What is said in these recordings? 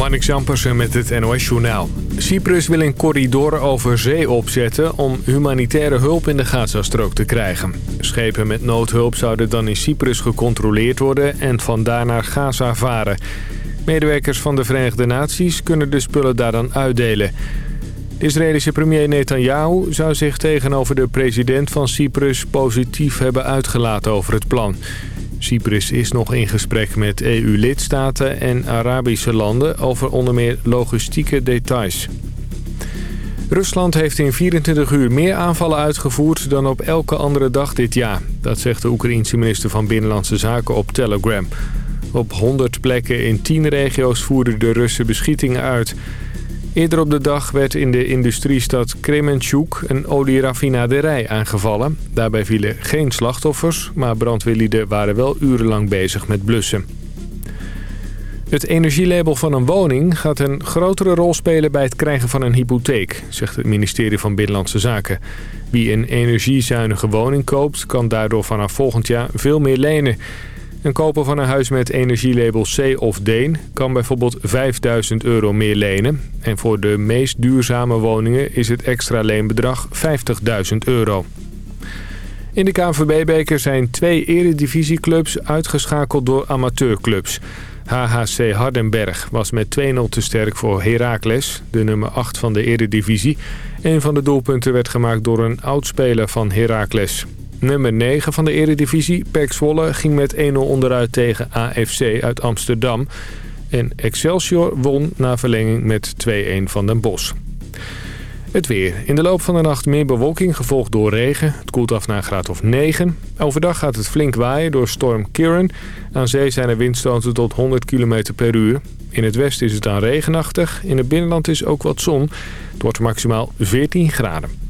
Marnix Jampersen met het NOS-journaal. Cyprus wil een corridor over zee opzetten om humanitaire hulp in de Gazastrook te krijgen. Schepen met noodhulp zouden dan in Cyprus gecontroleerd worden en vandaar naar Gaza varen. Medewerkers van de Verenigde Naties kunnen de spullen daar dan uitdelen. De Israëlische premier Netanyahu zou zich tegenover de president van Cyprus positief hebben uitgelaten over het plan... Cyprus is nog in gesprek met EU-lidstaten en Arabische landen over onder meer logistieke details. Rusland heeft in 24 uur meer aanvallen uitgevoerd dan op elke andere dag dit jaar. Dat zegt de Oekraïense minister van Binnenlandse Zaken op Telegram. Op 100 plekken in 10 regio's voerden de Russen beschietingen uit... Eerder op de dag werd in de industriestad Kremenchuk een olieraffinaderij aangevallen. Daarbij vielen geen slachtoffers, maar brandweerlieden waren wel urenlang bezig met blussen. Het energielabel van een woning gaat een grotere rol spelen bij het krijgen van een hypotheek, zegt het ministerie van Binnenlandse Zaken. Wie een energiezuinige woning koopt, kan daardoor vanaf volgend jaar veel meer lenen. Een koper van een huis met energielabel C of D kan bijvoorbeeld 5000 euro meer lenen. En voor de meest duurzame woningen is het extra leenbedrag 50.000 euro. In de KNVB-beker zijn twee eredivisieclubs uitgeschakeld door amateurclubs. HHC Hardenberg was met 2-0 te sterk voor Heracles, de nummer 8 van de eredivisie. Een van de doelpunten werd gemaakt door een oudspeler van Heracles. Nummer 9 van de eredivisie, PEC Zwolle, ging met 1-0 onderuit tegen AFC uit Amsterdam. En Excelsior won na verlenging met 2-1 van Den Bosch. Het weer. In de loop van de nacht meer bewolking, gevolgd door regen. Het koelt af naar een graad of 9. Overdag gaat het flink waaien door storm Kieran. Aan zee zijn er windstoten tot 100 km per uur. In het westen is het dan regenachtig. In het binnenland is ook wat zon. Het wordt maximaal 14 graden.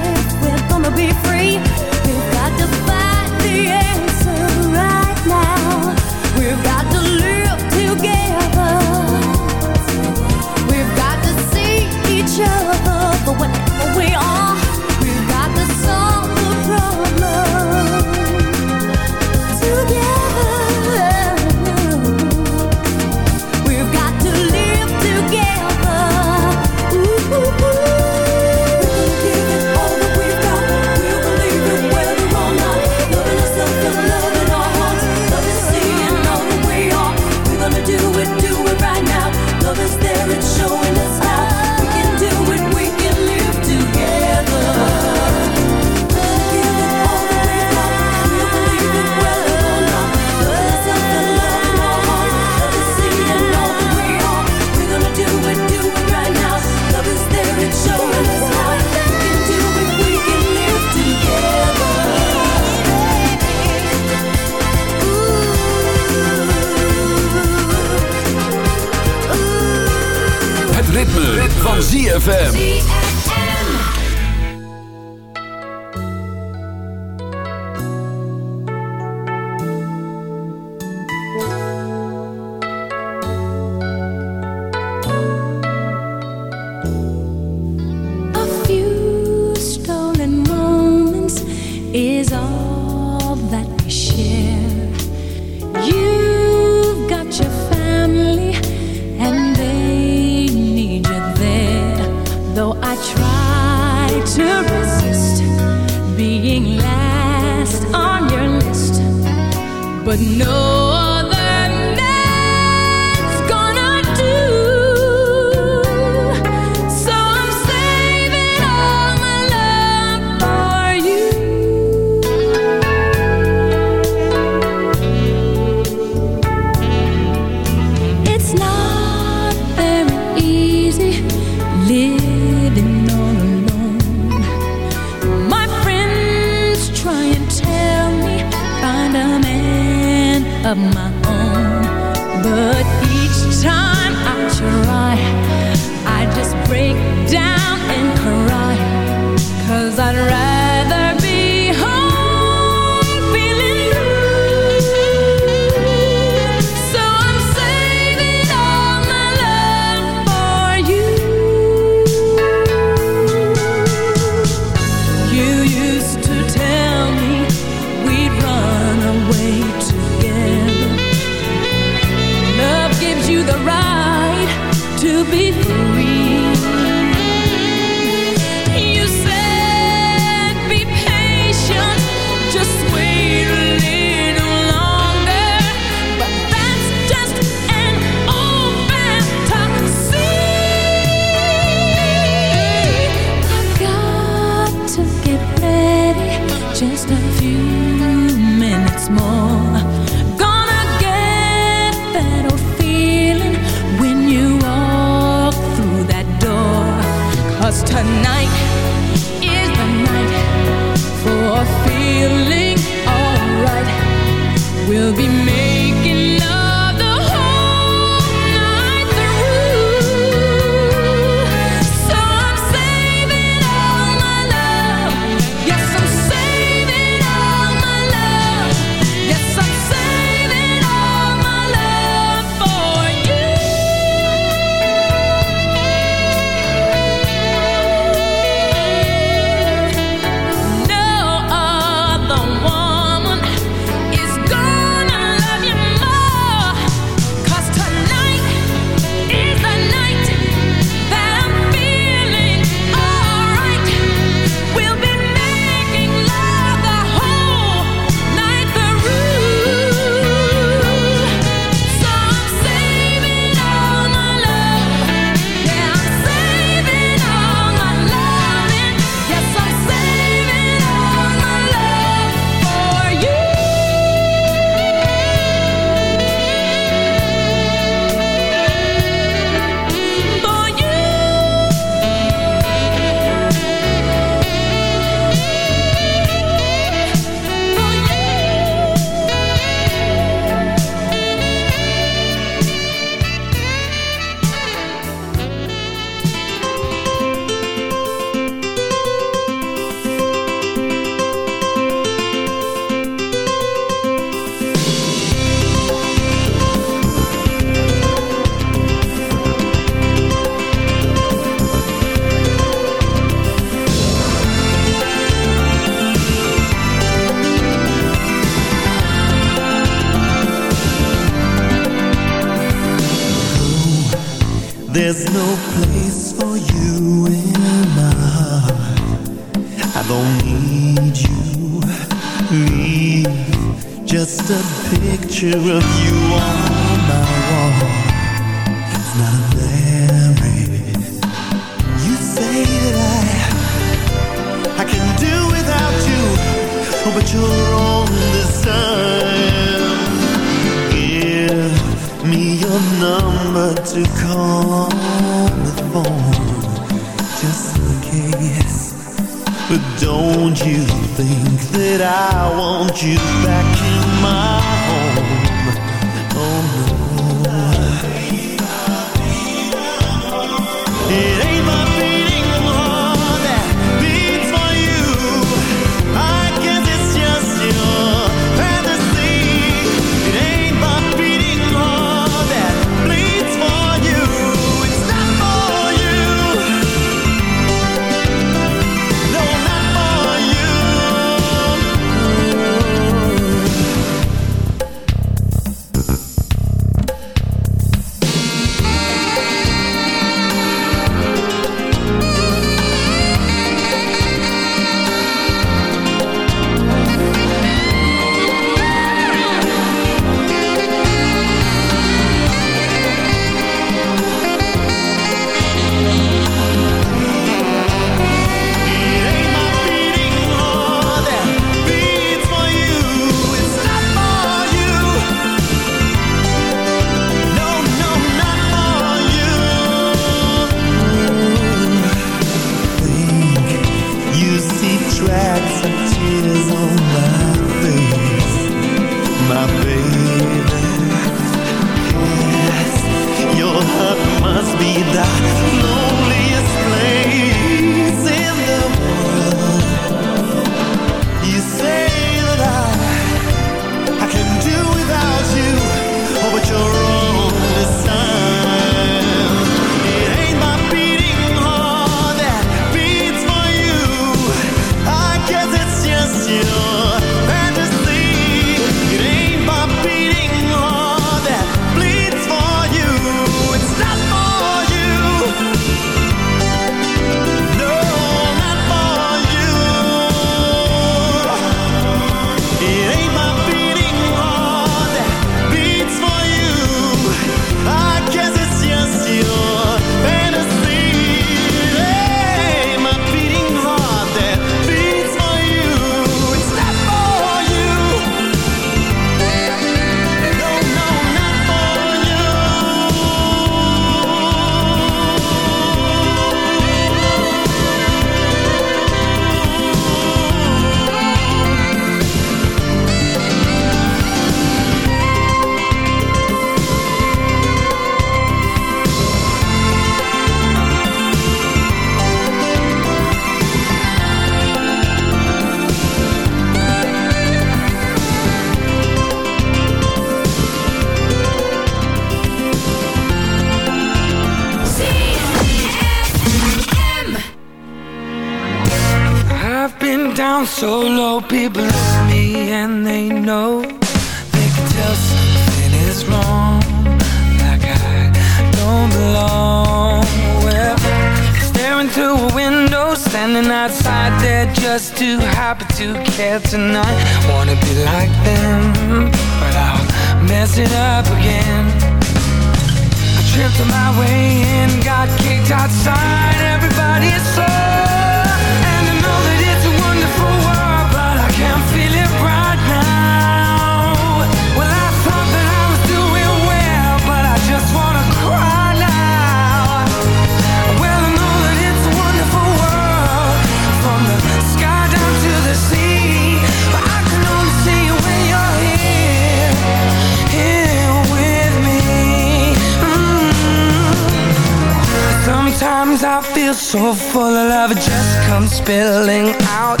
Sometimes I feel so full of love It just comes spilling out.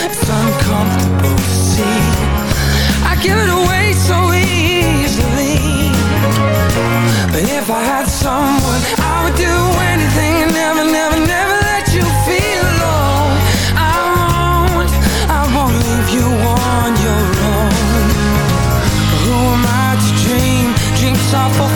It's uncomfortable to see. I give it away so easily. But if I had someone I would do anything And never, never, never let you feel alone. I won't, I won't leave you on your own. Who am I to dream? Dreams are for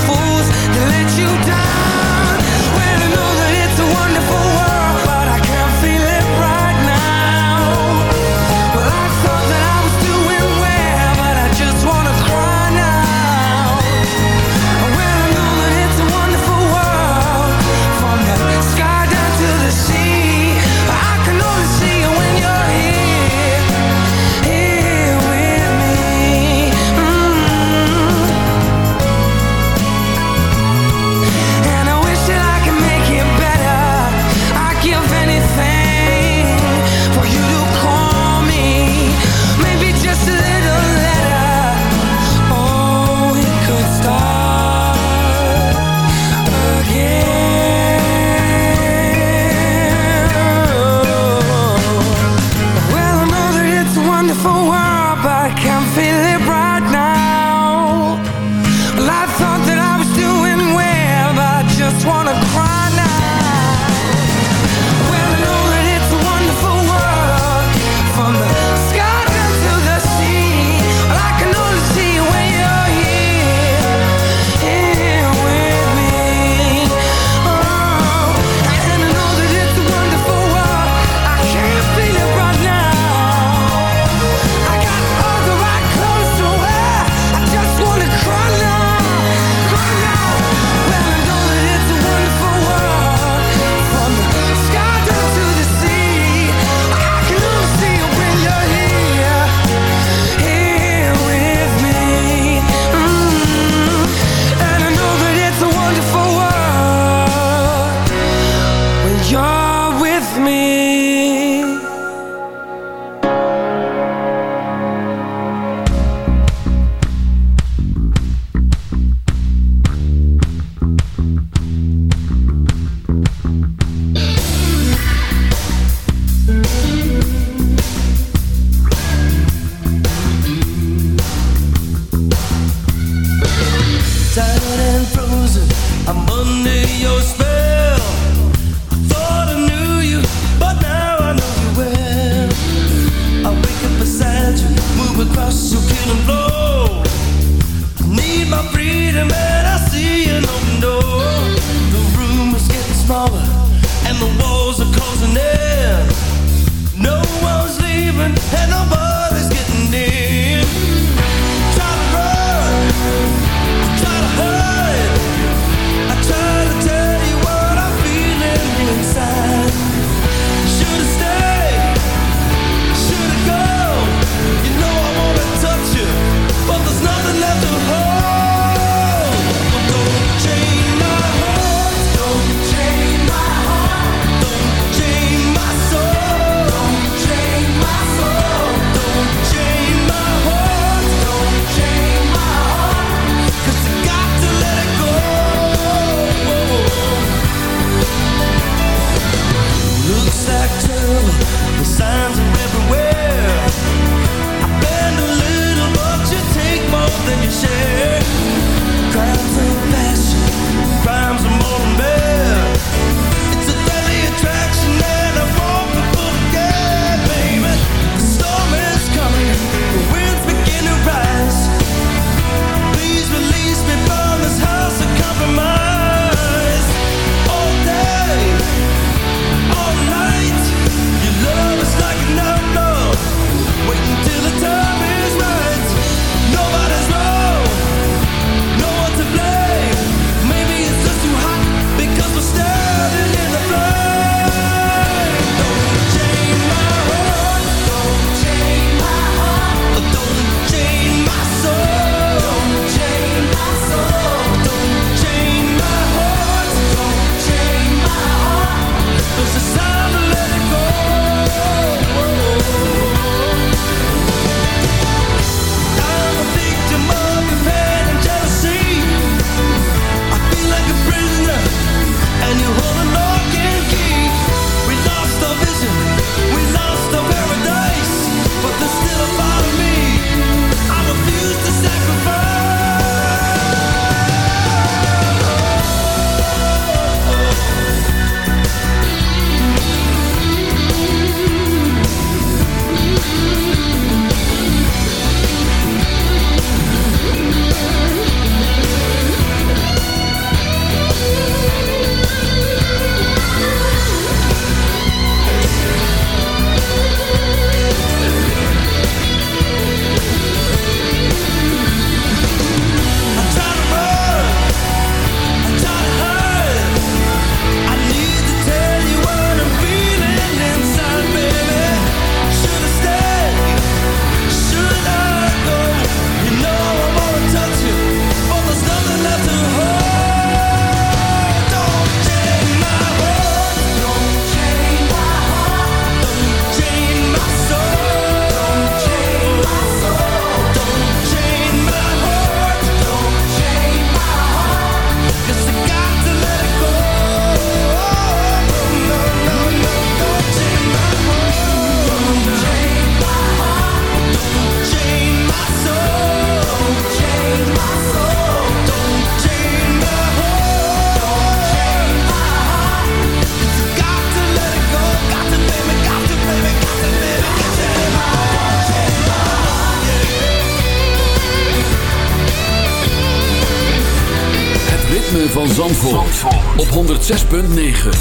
106.9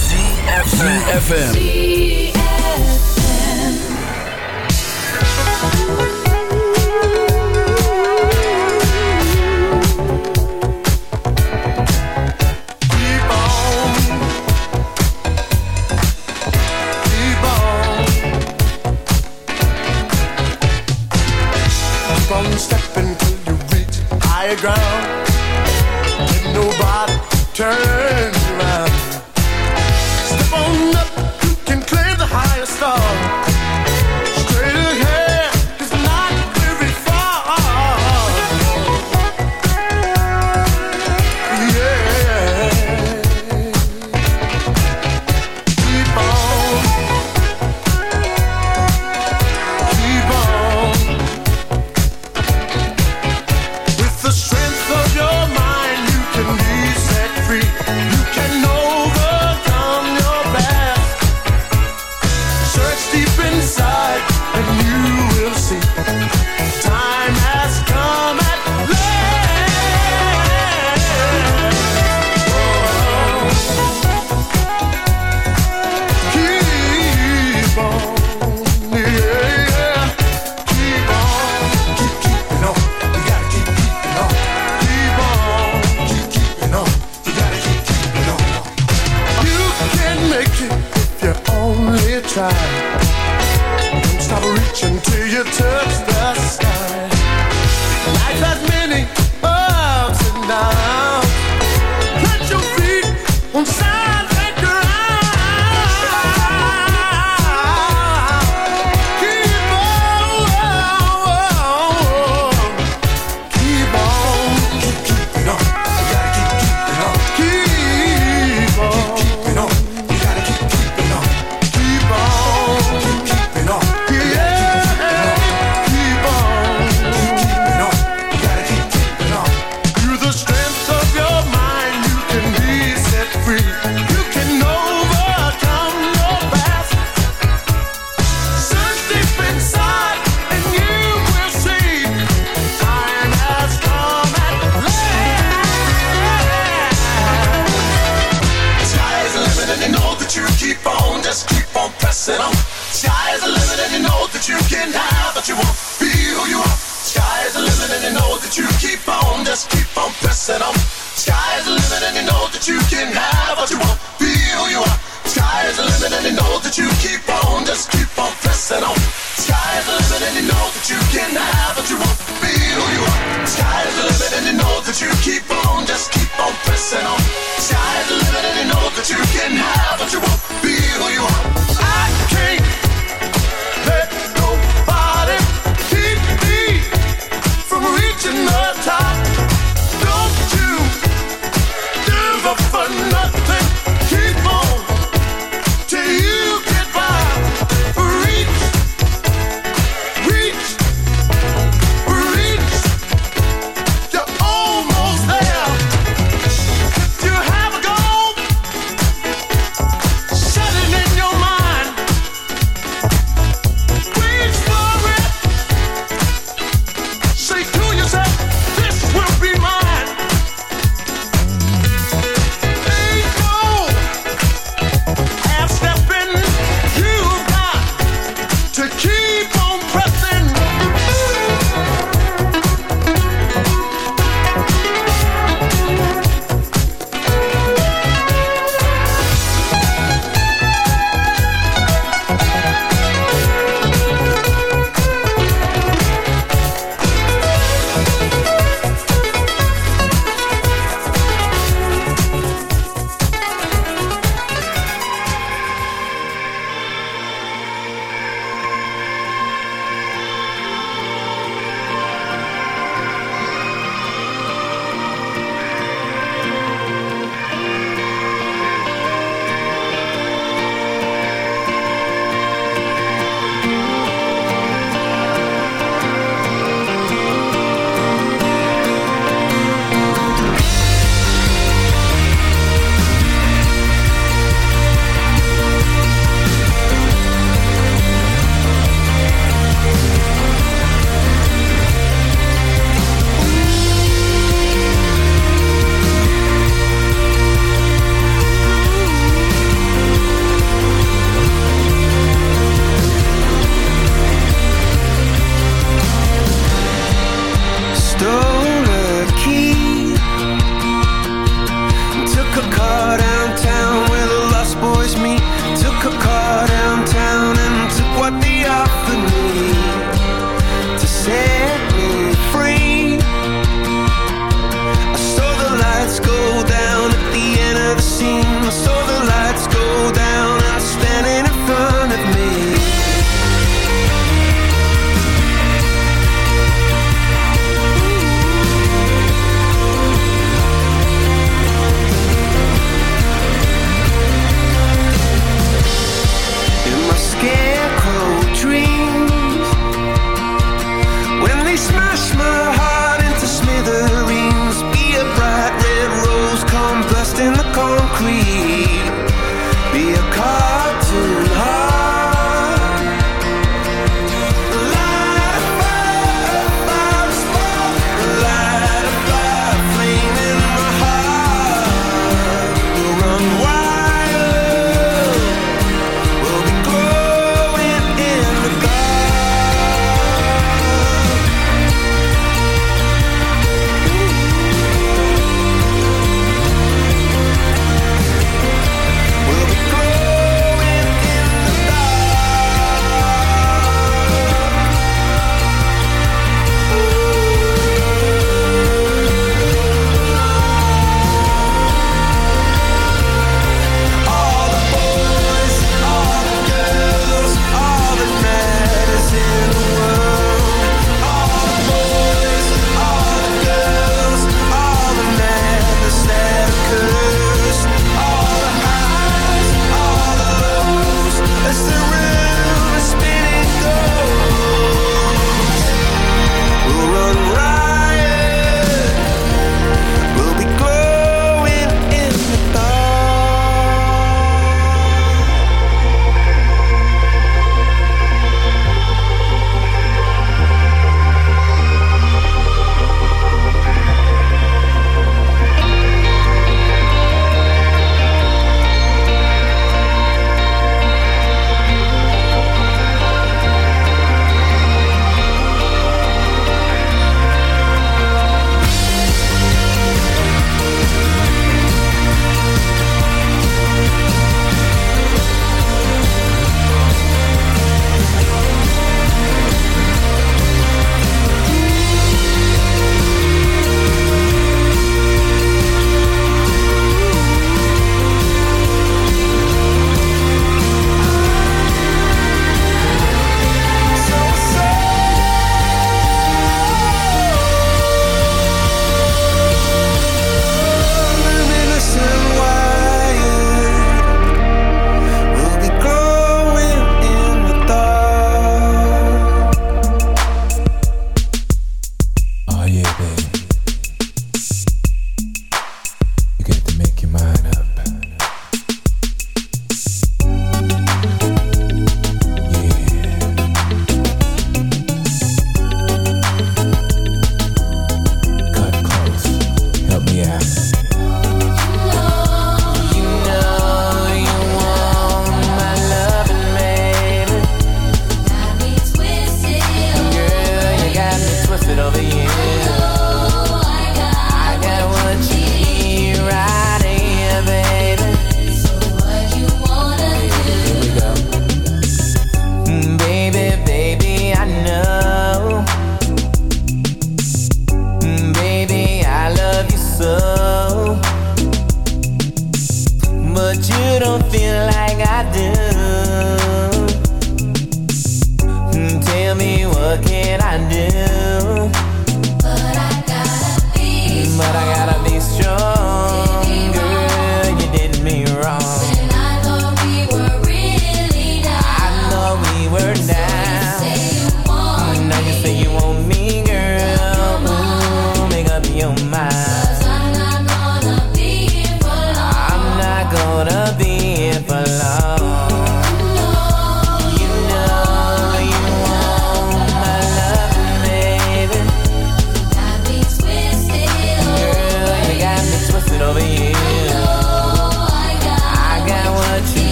FM.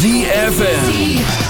ZFN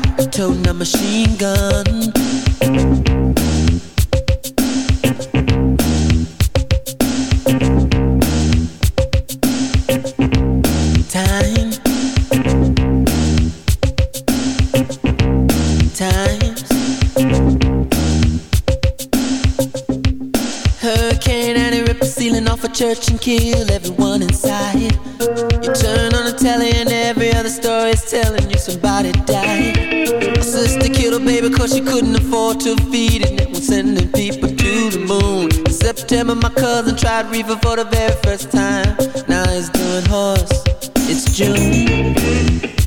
tried reefer for the very first time. Now he's doing horse. It's June.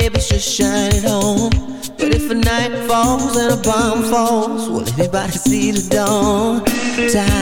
neighbors should shine at home. But if a night falls and a bomb falls, will anybody see the dawn? Time